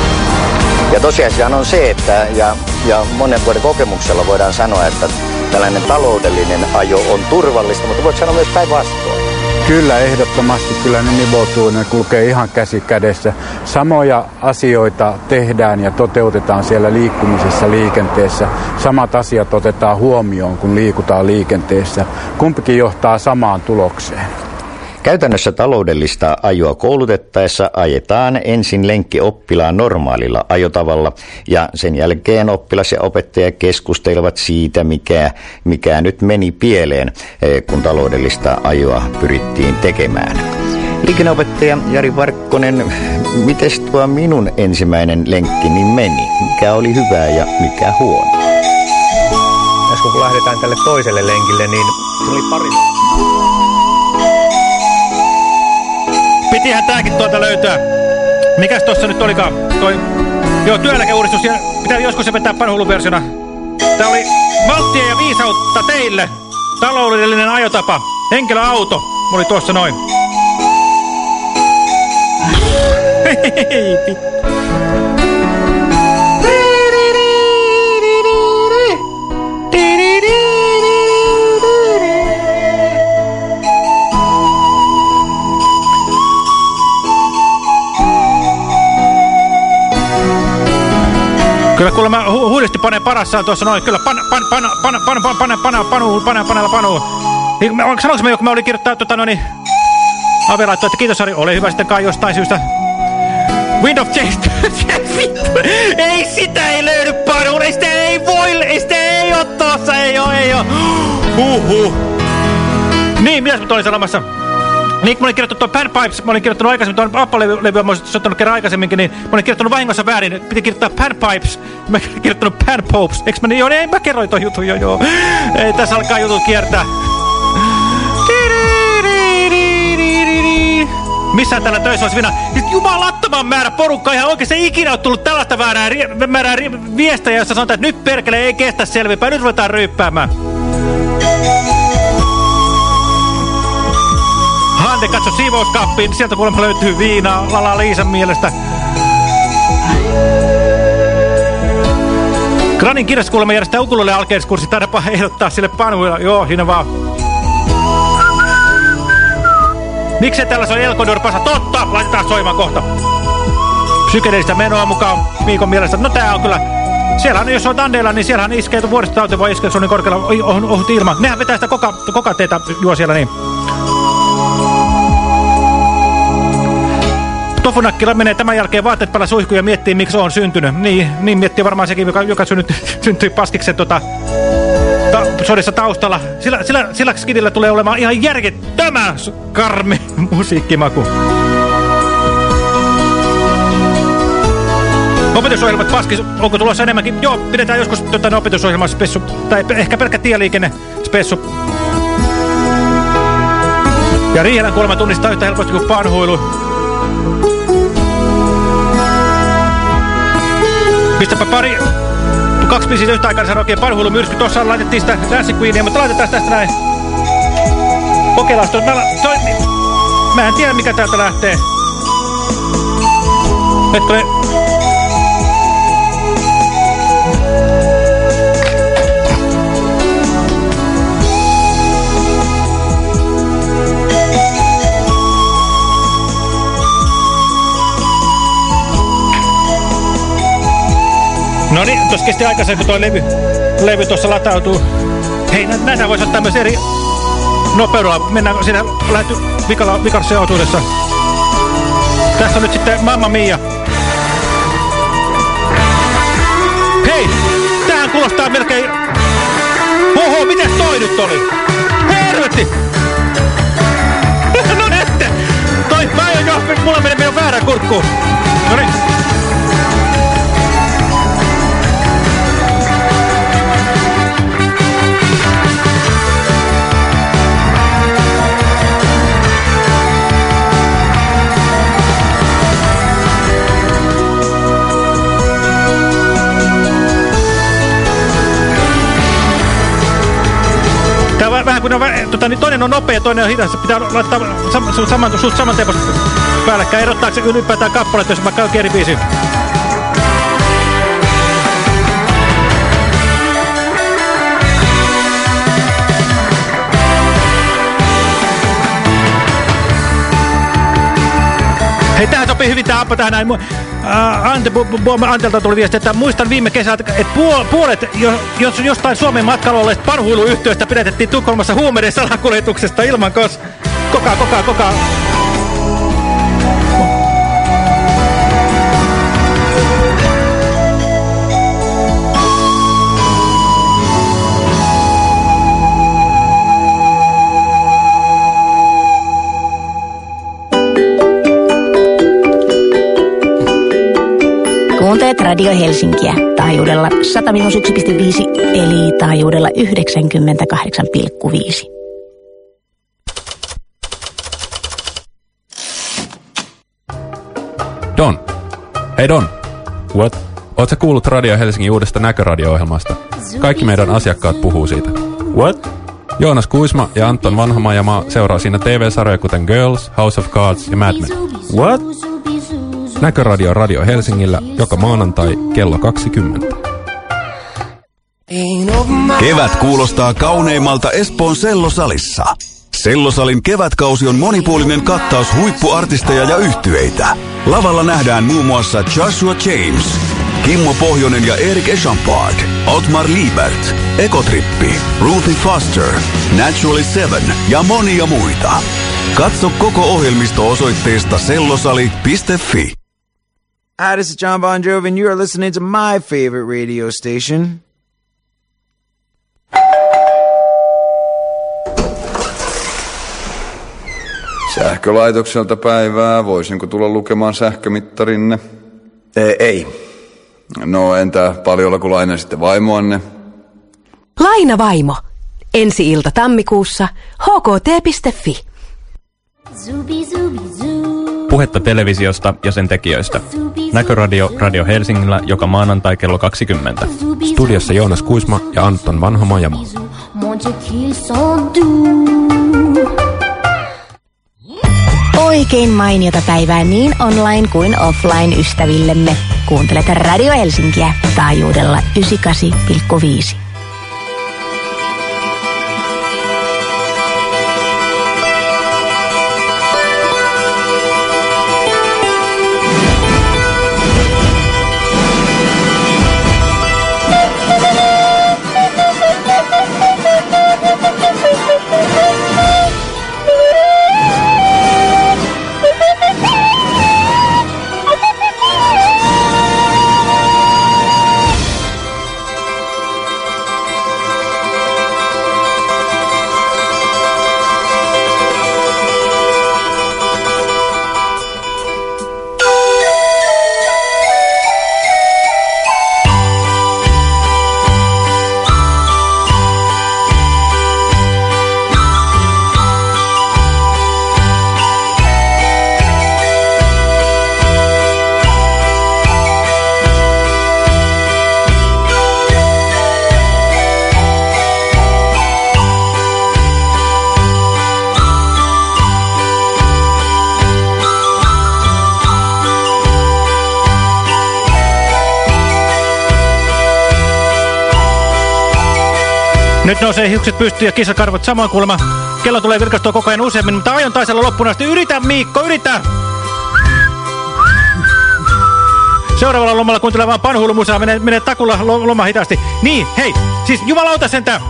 [SPEAKER 16] Ja tosiasia on se, että ja, ja monen vuoden kokemuksella voidaan sanoa, että tällainen taloudellinen ajo on turvallista, mutta voit sanoa myös päinvastoin.
[SPEAKER 17] Kyllä, ehdottomasti. Kyllä ne nivoutuu, ne kulkee ihan käsi kädessä. Samoja asioita tehdään ja toteutetaan siellä liikkumisessa, liikenteessä. Samat asiat otetaan huomioon, kun liikutaan liikenteessä. Kumpikin johtaa samaan tulokseen.
[SPEAKER 16] Käytännössä taloudellista ajoa koulutettaessa ajetaan ensin lenkki oppilaan normaalilla ajotavalla ja sen jälkeen oppilas ja opettaja keskustelevat siitä, mikä, mikä nyt meni pieleen, eh, kun taloudellista ajoa pyrittiin tekemään. Liikenneopettaja Jari Varkkonen, miten tuo minun ensimmäinen lenkkini meni? Mikä oli hyvää ja mikä huono?
[SPEAKER 1] Äsken kun lähdetään tälle toiselle lenkille, niin tuli pari...
[SPEAKER 6] Pitihän tääkin tuolta löytää. Mikäs tossa nyt olikaan? Toi... Joo, työeläkeuudistus. Pitää joskus se vetää panhulluversiona. Tää oli malttia ja viisautta teille. Taloudellinen ajotapa. Henkilöauto. Mulla oli tuossa noin. Hei, Kuulemma hu huudesti panee parassaan tuossa noin. Kyllä pan, pan, pan, pan, pan, pan, pan, pan, panu, pan, panella panu. Sanoinko me, kun me oli kirjoittaa tota noin, Ave laittoi, että kiitos Ari, ole hyvä sitten kai jostain syystä. Ei sitä ei löydy panuun, ei sitä ei voi, sitä ei oo tossa, ei oo, ei oo. Huhhuh. Niin, mitäs mä olin sanomassa? Niin, mä olin kirjoittanut tuon Panpipes, mä olin kirjoittanut aikaisemmin, tuon Apple-levyä mä olisin soittanut kerran aikaisemmin, niin mä olin kirjoittanut vahingossa väärin, piti kirjoittaa Panpipes, mä olin kirjoittanut Panpopes, eikö mä niin, joo, niin mä kerroin ton jutun jo, joo. Ei, tässä alkaa jutut kiertää. Missään tällä töissä olisi. Siis jumalattoman määrä porukkaa ihan oikeasti ikinä ole tullut tällaista väärää, määrää viestejä, jossa sanotaan, että nyt perkele ei kestä selvinpäin, nyt ruvetaan ryyppäämään. Hande katso siivouskaappiin, sieltä kuulemma löytyy viinaa Lala Liisan mielestä. Granin kirjassa kuulemma järjestää ukulele alkeiskurssi, taidapa ehdottaa sille panuilla. Joo, siinä vaan. Miksei tällä soi Elkodor pasa? Totta! Laitetaan soimaan kohta. Psykedeellistä menoa mukaan Miikon mielestä. No tää on kyllä... Siellähän, jos on Dandeilla, niin siellähän iskee vuoristotauti voi iskeä, niin korkealla ohut, ilma. Nehän vetää sitä koka, kokateita juo siellä niin. Tofunakkila menee tämän jälkeen vaatteet päällä suihkuun ja miettii, miksi on syntynyt. Niin, niin miettii varmaan sekin, joka, joka synnyt, syntyi paskiksen tota, ta, sodissa taustalla. Sillä, sillä, sillä skidillä tulee olemaan ihan järjettömä karmi musiikkimaku. Opetusohjelmat paskis, onko tulossa enemmänkin? Joo, pidetään joskus tota, opetusohjelma spessu, tai ehkä pelkkä tieliikenne spessu. Ja Riihelän kuulemma tunnistaa yhtä helposti kuin panhuilu. Pistäpä pari... Kaksi biisiä yhtä aikaa, niin oikein parhuilu myrsky. Tuossa laitettiin sitä Dancing Queenia, mutta laitetaan tästä näin. Kokeillaan. Mä, mä en tiedä, mikä täältä lähtee. Hetkinen. No niin, tuossa kesti aikaisemmin, tuo levy, levy tuossa latautuu. Hei, nä näitä voisi ottaa myös eri nopeudella. Mennään siinä lähty vikarassa osuudessa. Tässä on nyt sitten Mamma Mia. Hei, tähän kuulostaa melkein... Oho, mitäs toi nyt oli? Hervetti! no nette! Toi, mä aion jo, mulla menee väärä kurkku. No niin. Kun on, tota, niin toinen on nopea, toinen on hidas. Pitää laittaa sam, saman, suht saman temposta päällekkäin. Erottaako se ylipäätään kappaleet, jos vaikka on eri biisi? Hei, tähän sopii hyvin tämä appa tähän näin. Äh, Ante, Antelta tuli viesti, että muistan viime kesältä, että puolet jos, jostain Suomen matkalla olleista parhuiluyhtiöistä pidätettiin Tukholmassa huumeiden salakuljetuksesta ilman kos... Kokaa, kokaa, kokaa.
[SPEAKER 4] Kuuntelet Radio Helsinkiä taajuudella 101,5 eli taajuudella 98,5.
[SPEAKER 2] Don. Hei Don. What? Oletko kuullut Radio Helsingin uudesta näköradio-ohjelmasta? Kaikki meidän asiakkaat puhuu siitä. What? Joonas Kuisma ja Anton Vanhamajamaa seuraa siinä TV-sarjoja kuten Girls, House of Cards ja Mad Men. What? Näköradio Radio Helsingillä joka maanantai kello 20.
[SPEAKER 18] Kevät kuulostaa kauneimmalta Espoon Sellosalissa. Sellosalin kevätkausi on monipuolinen kattaus huippuartisteja ja yhtyeitä. Lavalla nähdään muun muassa Joshua James, Kimmo Pohjonen ja Erik Echampard, Otmar Liebert, Ekotrippi, Ruthie Foster, Naturally Seven ja monia muita. Katso koko ohjelmisto osoitteesta sellosali.fi.
[SPEAKER 19] Hi, this is John Bon Jovi, and you are listening to my favorite radio station.
[SPEAKER 20] Sähkölaitokselta päivää. Voisinko tulla lukemaan sähkömittarinne?
[SPEAKER 21] Ei.
[SPEAKER 20] No entä paljolla kun lainasitte vaimoanne?
[SPEAKER 22] Laina vaimo. Ensi ilta tammikuussa hkt.fi.
[SPEAKER 23] Puhetta televisiosta ja sen tekijöistä. Näköradio Radio Helsingillä joka maanantai kello 20.
[SPEAKER 2] Studiossa Joonas Kuisma ja Anton Vanhamajama.
[SPEAKER 4] Oikein mainiota päivää niin online kuin offline ystävillemme. Kuuntelet Radio Helsinkiä taajuudella 98,5.
[SPEAKER 6] Nyt nousee hiukset pystyyn ja kissakarvot samoin kuulemma. Kello tulee virkastua koko ajan useammin, mutta aion taisella loppuun asti. Yritä Miikko, yritä! seuraavalla lomalla kuuntelemaan panhuilumusaa, menee, menee takulla loma hitaasti. Niin, hei, siis jumalauta sentään.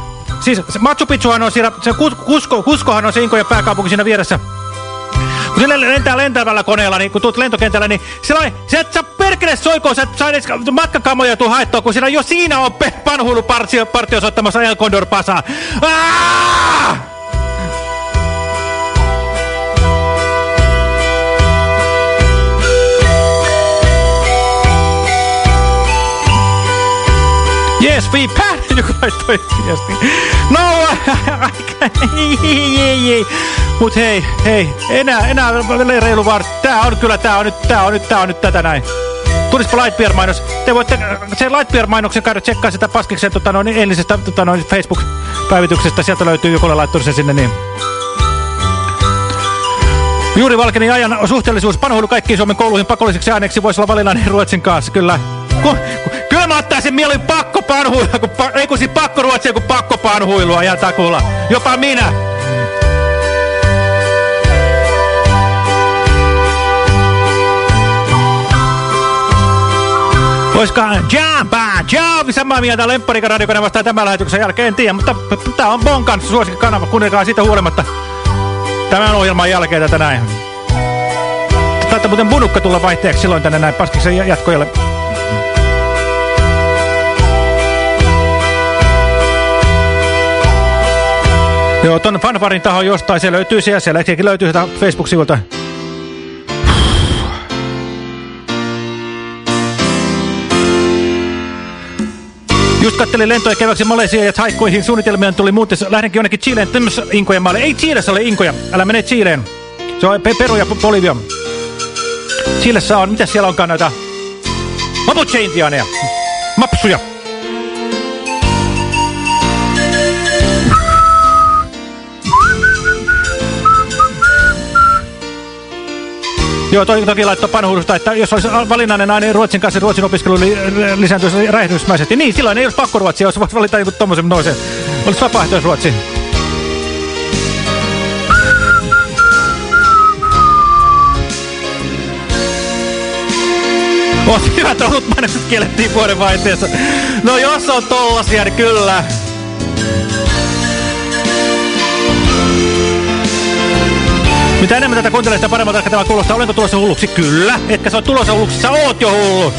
[SPEAKER 6] Siis Machu Picchuhan on siellä, se Kusko, Kuskohan on se Inkojen pääkaupunki siinä vieressä. Kun se lentää lentävällä koneella, niin kun tuut lentokentällä, niin sellainen, se et saa perkele soikoon, sä et saa edes matkakamoja tuu haettua, kun siinä jo siinä on panhuilupartio soittamassa El Condor Pasaa. Yes, we passed! Joku laittoi viesti. No. Mut hei, hei, enää, enää reilu var. Tää on kyllä, tää on nyt, tää on nyt, tää on nyt tätä näin. Tulispa Lightbeer-mainos. Te voitte sen Lightbeer-mainoksen käydä tsekkaa sitä paskiksen tota, noin, eilisestä tota, noin Facebook-päivityksestä. Sieltä löytyy, joku ole sen sinne niin. Juuri valkeni ajan suhteellisuus panhuilu kaikkiin Suomen kouluihin pakolliseksi aineeksi voisi olla valinnainen Ruotsin kanssa, kyllä. Kyllä mä ottaisin mieluin pakkopanhuilua, kun, pa, ei kun siis pakkoruotsia kuin pakkopanhuilua ja takulla. Jopa minä. Olisikohan Jamba, Javi samaa mieltä Lempparikan radiokanavasta tämän lähetyksen jälkeen, en tiedä, mutta tämä on Bonkan suosikkikanava, kuunnelkaa siitä huolimatta tämän ohjelman jälkeen tätä näin. Taitaa muuten bunukka tulla vaihteeksi silloin tänne näin paskiksen jatkojalle. Joo, ton fanfarin taho jostain, se löytyy siellä, siellä löytyy sitä Facebook-sivulta. Just kattelin lentoja keväksi Malesiaan ja Taikkoihin suunnitelmien tuli muuten. Lähdenkin jonnekin Chileen tämmössä inkojen maalle. Ei Chiilessä ole inkoja. Älä mene Chileen. Se on Peru ja Bolivia. Chiilessä on, mitä siellä onkaan näitä? Mapuche-intiaaneja. Mapsuja. Joo, toi toki laittoi panhuudusta, että jos olisi valinnainen aine Ruotsin kanssa, Ruotsin opiskelu li lisääntyisi räjähdysmäisesti. Niin, silloin ei olisi pakko Ruotsia, jos voisi valita joku tommosen noisen. Olisi vapaaehtois Oot hyvät ollut mainokset kiellettiin vuoden vaihteessa. No jos on tollasia, niin kyllä. Mitä enemmän tätä kuuntelee, sitä paremmalta tämä kuulostaa. Olenko tulossa hulluksi? Kyllä. Etkä sä oot tulossa hulluksi, sä oot jo hullu.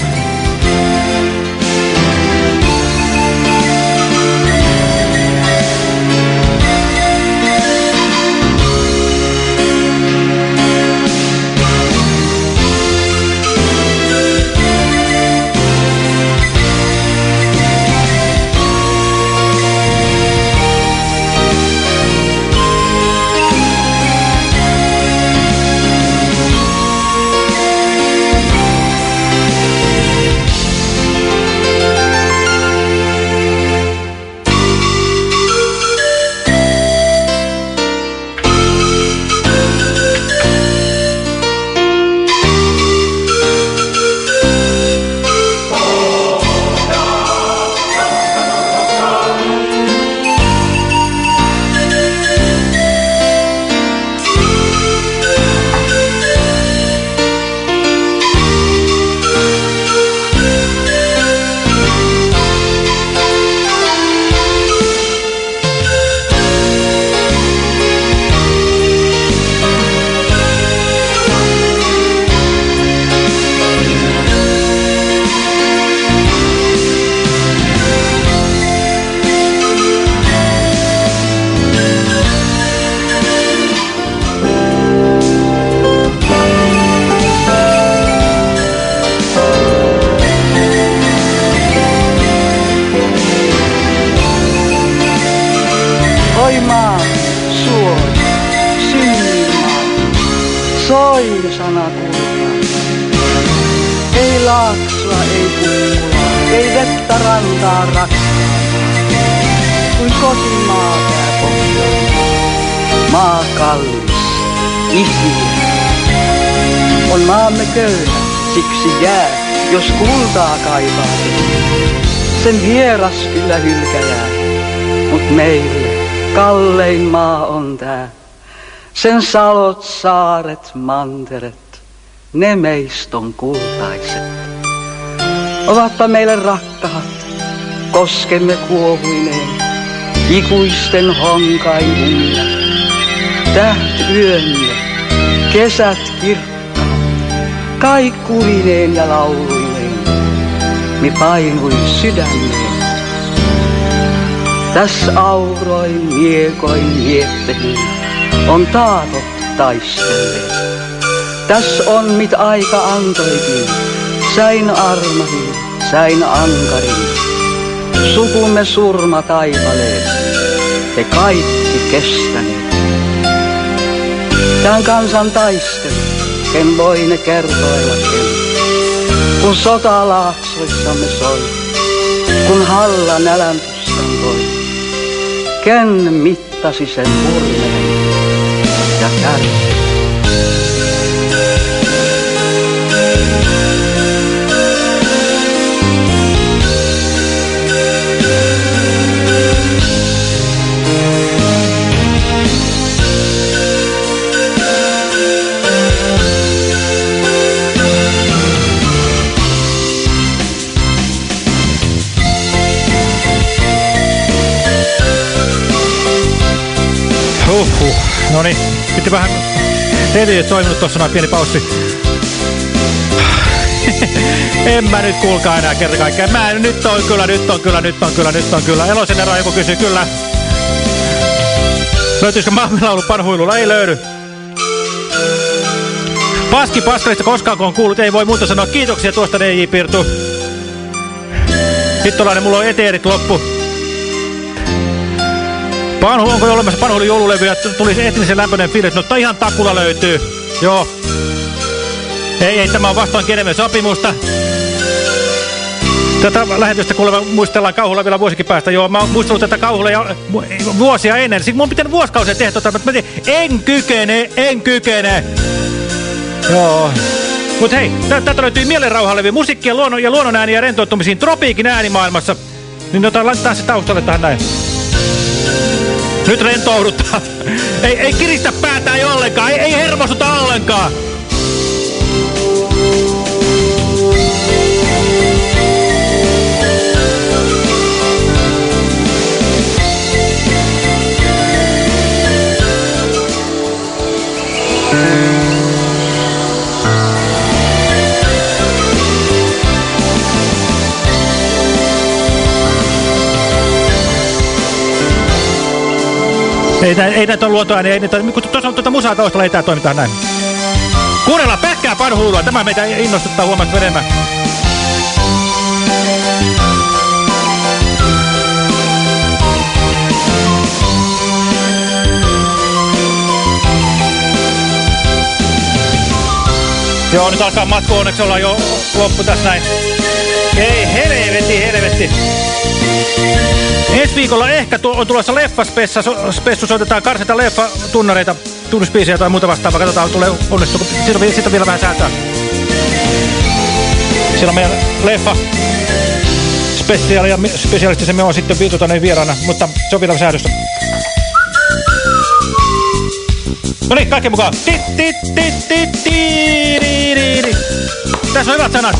[SPEAKER 24] Vieras kyllä hylkäjää. Mut meille kallein maa on tää. Sen salot, saaret, manteret, ne meist on kultaiset. Ovatpa meille rakkaat, koskemme kuohuineen, ikuisten honkain Täht yönne, kesät kirkkaat, kaikkuineen ja lauluineen, mi painui sydämeen. Tässä auroin miekoin miettehin, on taakot taistelleet. Tässä on mit aika antoikin, säin armahin, säin ankarin. Sukumme surma taivaleen, te kaikki kestäneet. Tän kansan taistelu, ken voi ne kertoilla ken. Kun sota laaksoissamme soi, kun halla nälän tuskan toi. Ken mittasi sen murmeen ja kärsi.
[SPEAKER 6] No niin, piti vähän... Ei toiminut tuossa noin pieni paussi. en mä nyt kuulkaa enää kerta kaikkea. Mä en, nyt on kyllä, nyt on kyllä, nyt on kyllä, nyt on kyllä. Eloisen ero joku kysyy kyllä. Löytyisikö maamilaulu panhuilulla? Ei löydy. Paski paskalista koskaan kun on kuullut, ei voi muuta sanoa. Kiitoksia tuosta DJ Pirtu. Hittolainen, mulla on eteerit loppu. Panhu, onko olemassa Panhuilun joululevyä? Tulisi etnisen lämpöinen fiilis. No, tai ihan takula löytyy. Joo. Ei, ei, tämä on vastaan Geneven sopimusta. Tätä lähetystä kuulemma muistellaan kauhulla vielä vuosikin päästä. Joo, mä oon muistellut tätä kauhulla ja, vuosia ennen. Sitten mun pitää vuosikausia tehdä tota, mutta mä tein, en kykene, en kykene. Joo. Mut hei, täältä löytyy mielenrauhallevi musiikkia luonnon ja luonnon ääniä rentoutumisiin tropiikin äänimaailmassa. Niin jotain laittaa se taustalle tähän näin. Nyt rentouduttaa. Ei, ei kiristä päätä ei ollenkaan. Ei, ei hermostuta ollenkaan. Ei, ei näitä ole luontoääniä, ei näitä, kun tuossa on tuota musaa taustalla, ei tää toimita näin. Kuunnellaan pähkää panhuulua, tämä meitä innostuttaa huomattavasti enemmän. Joo, nyt alkaa matku, onneksi ollaan jo loppu tässä näin. Ei, helvetti, helvetti. Ensi viikolla ehkä on tulossa leffaspessu, soitetaan karsita leffa-tunnareita, tunnuspiisiä tai muuta vastaavaa. Katsotaan, tulee onnistuuko. Siitä on, siitä on vielä vähän säätöä. Siellä on meidän leffa spesiaali ja me on sitten viitutaneen vieraana, mutta se on vielä säädöstä. No niin, kaikki mukaan. Tässä on hyvät sanat.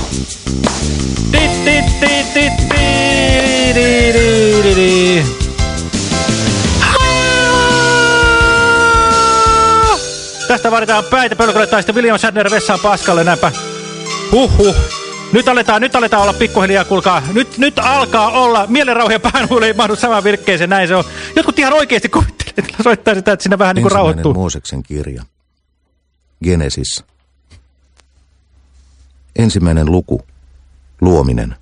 [SPEAKER 6] Tästä vaaditaan päitä pölkölle tai sitten William Shatner vessaan paskalle näinpä. Huhhuh. Nyt aletaan, nyt aletaan olla pikkuhiljaa, kuulkaa. Nyt, nyt alkaa olla. Mielenrauha päänuille ei mahdu samaan virkkeeseen, näin se on. Jotkut ihan oikeasti kuvittelevat, että soittaa sitä, että siinä vähän niin kuin rauhoittuu.
[SPEAKER 25] Mooseksen kirja. Genesis. Ensimmäinen luku. Luominen.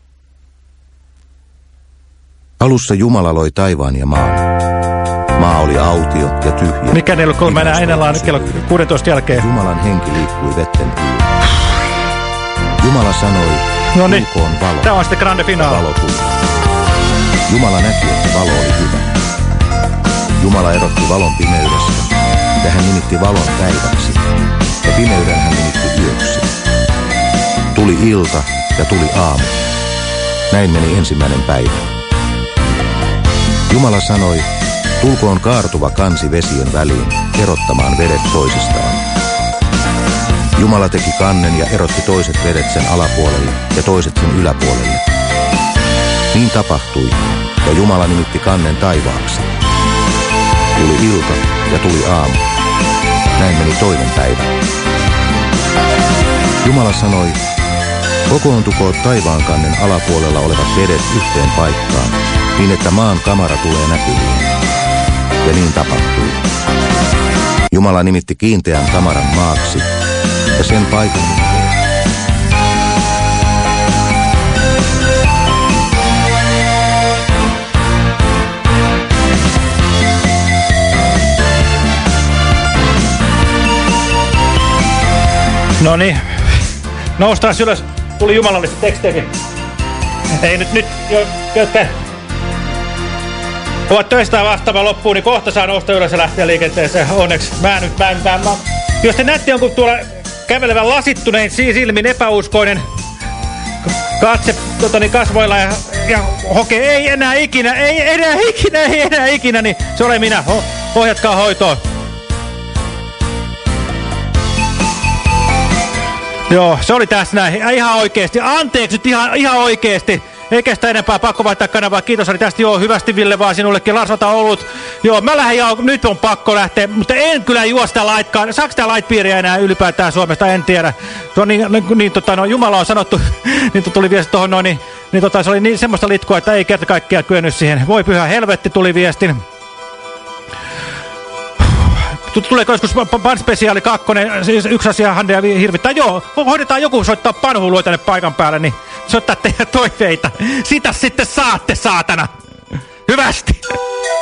[SPEAKER 25] Alussa Jumala loi taivaan ja maan. Maa oli autio ja tyhjä.
[SPEAKER 6] Mikä ne kolme enää ennellaan kello 16 jälkeen?
[SPEAKER 25] Jumalan henki liikkui vetten yli. Jumala sanoi,
[SPEAKER 6] no niin.
[SPEAKER 25] valo.
[SPEAKER 6] Tämä on sitten grande.
[SPEAKER 25] Valo tuli. Jumala näki, että valo oli hyvä. Jumala erotti valon pimeydestä, ja hän nimitti valon päiväksi, ja pimeyden hän nimitti yöksi. Tuli ilta ja tuli aamu. Näin meni ensimmäinen päivä. Jumala sanoi, tulkoon kaartuva kansi vesien väliin, erottamaan vedet toisistaan. Jumala teki kannen ja erotti toiset vedet sen alapuolelle ja toiset sen yläpuolelle. Niin tapahtui, ja Jumala nimitti kannen taivaaksi. Tuli ilta ja tuli aamu. Näin meni toinen päivä. Jumala sanoi, kokoontukoot taivaan kannen alapuolella olevat vedet yhteen paikkaan, niin että maan kamara tulee näkyviin. Ja niin tapahtui. Jumala nimitti kiinteän kamaran maaksi, ja sen paikan
[SPEAKER 6] No niin. Noustaan ylös. Tuli jumalallista tekstejäkin. Ei nyt, nyt, jo, jotka ovat töistä vastaava loppuun, niin kohta saa nousta ylös ja lähteä liikenteeseen. Onneksi. Mä nyt, mä, mä, mä. Jos te näette jonkun tuolla kävelevän lasittunein silmin epäuskoinen katse tota, niin kasvoilla ja, ja hokee, ei enää ikinä, ei enää ikinä, ei enää ikinä, niin se olen minä. Ho, ohjatkaa hoitoon. Joo, se oli tässä näin. Ihan oikeesti. Anteeksi nyt ihan, ihan oikeesti. Eikä sitä enempää pakko vaihtaa kanavaa. Kiitos oli tästä. Joo, hyvästi Ville vaan sinullekin. Lars, ota ollut. Joo, mä lähden ja nyt on pakko lähteä. Mutta en kyllä juo sitä laitkaan. Saako sitä laitpiiriä enää ylipäätään Suomesta? En tiedä. Se on niin, niin, niin tota, no, Jumala on sanottu. niin tuli viesti tuohon noin. Niin, niin tota, se oli niin semmoista litkua, että ei kerta kaikkiaan kyennyt siihen. Voi pyhä helvetti tuli viestin. Tuleeko joskus Pan Speciali 2, siis yksi asia Hande ja hirvittää. Joo, hoidetaan joku soittaa panhuilua tänne paikan päälle, niin soittaa teidän toiveita. Sitä sitten saatte, saatana. Hyvästi.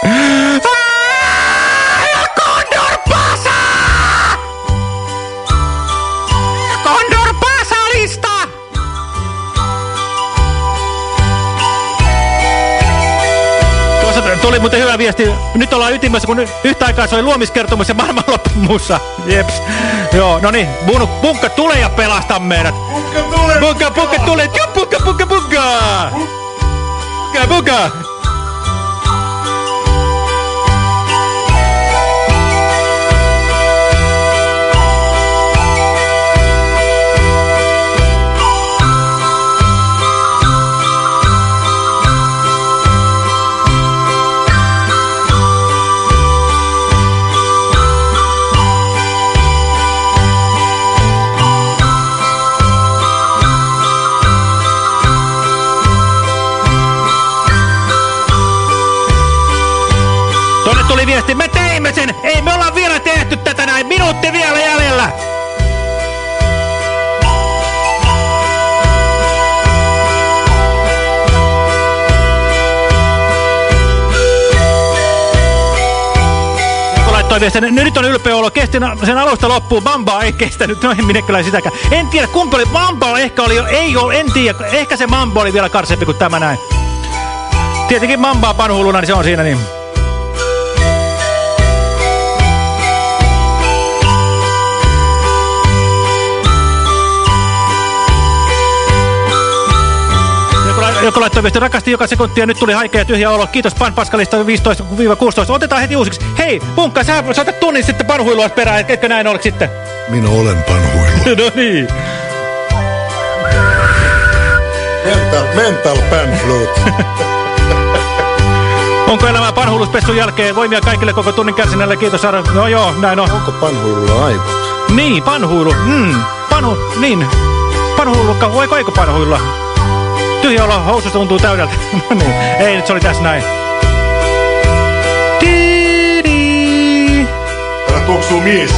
[SPEAKER 6] Condor tuli muuten hyvä viesti. Nyt ollaan ytimessä, kun yhtä aikaa soi luomiskertomus ja maailmanloppumussa. Jeps. Joo, no niin. Punkka tulee ja pelasta meidät. Punkka tulee! Punkka, punkka tulee! Punkka, punkka, punkka! Punkka, punkka! Tuli viesti, me teimme sen! Ei me olla vielä tehty tätä näin, minuutti vielä jäljellä! laittoi viestin, nyt on ylpeä olo, kesti sen alusta loppuun, Mamba ei kestänyt, no en minä kyllä sitäkään. En tiedä, kumpi oli, Mamba ehkä oli jo, ei ole, en tiedä, ehkä se Mamba oli vielä karsempi kuin tämä näin. Tietenkin Mambaa panhuuluna, niin se on siinä niin. Joka laittoi viesti rakasti joka sekunti ja nyt tuli haikea ja tyhjä olo. Kiitos Pan Paskalista 15-16. Otetaan heti uusiksi. Hei, Punkka, sä saatat tunnin sitten panhuilua perään, etkö näin ole sitten?
[SPEAKER 26] Minä olen panhuilua.
[SPEAKER 6] no niin.
[SPEAKER 26] Mental, mental pan flute.
[SPEAKER 6] Onko elämää panhuiluspessun jälkeen? Voimia kaikille koko tunnin kärsinnälle. Kiitos Sara. No joo, näin on.
[SPEAKER 26] Onko panhuilulla aivot?
[SPEAKER 6] Niin, panhuilu. Mm, panhu, niin. Panhuilukka, voiko eikö panhuilla? Tyhjä olo, housusta tuntuu täydeltä. no niin, ei nyt se oli tässä näin.
[SPEAKER 26] Täällä tuoksuu mies.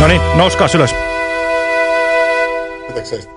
[SPEAKER 6] No niin, nouskaa ylös.
[SPEAKER 26] Mitäks se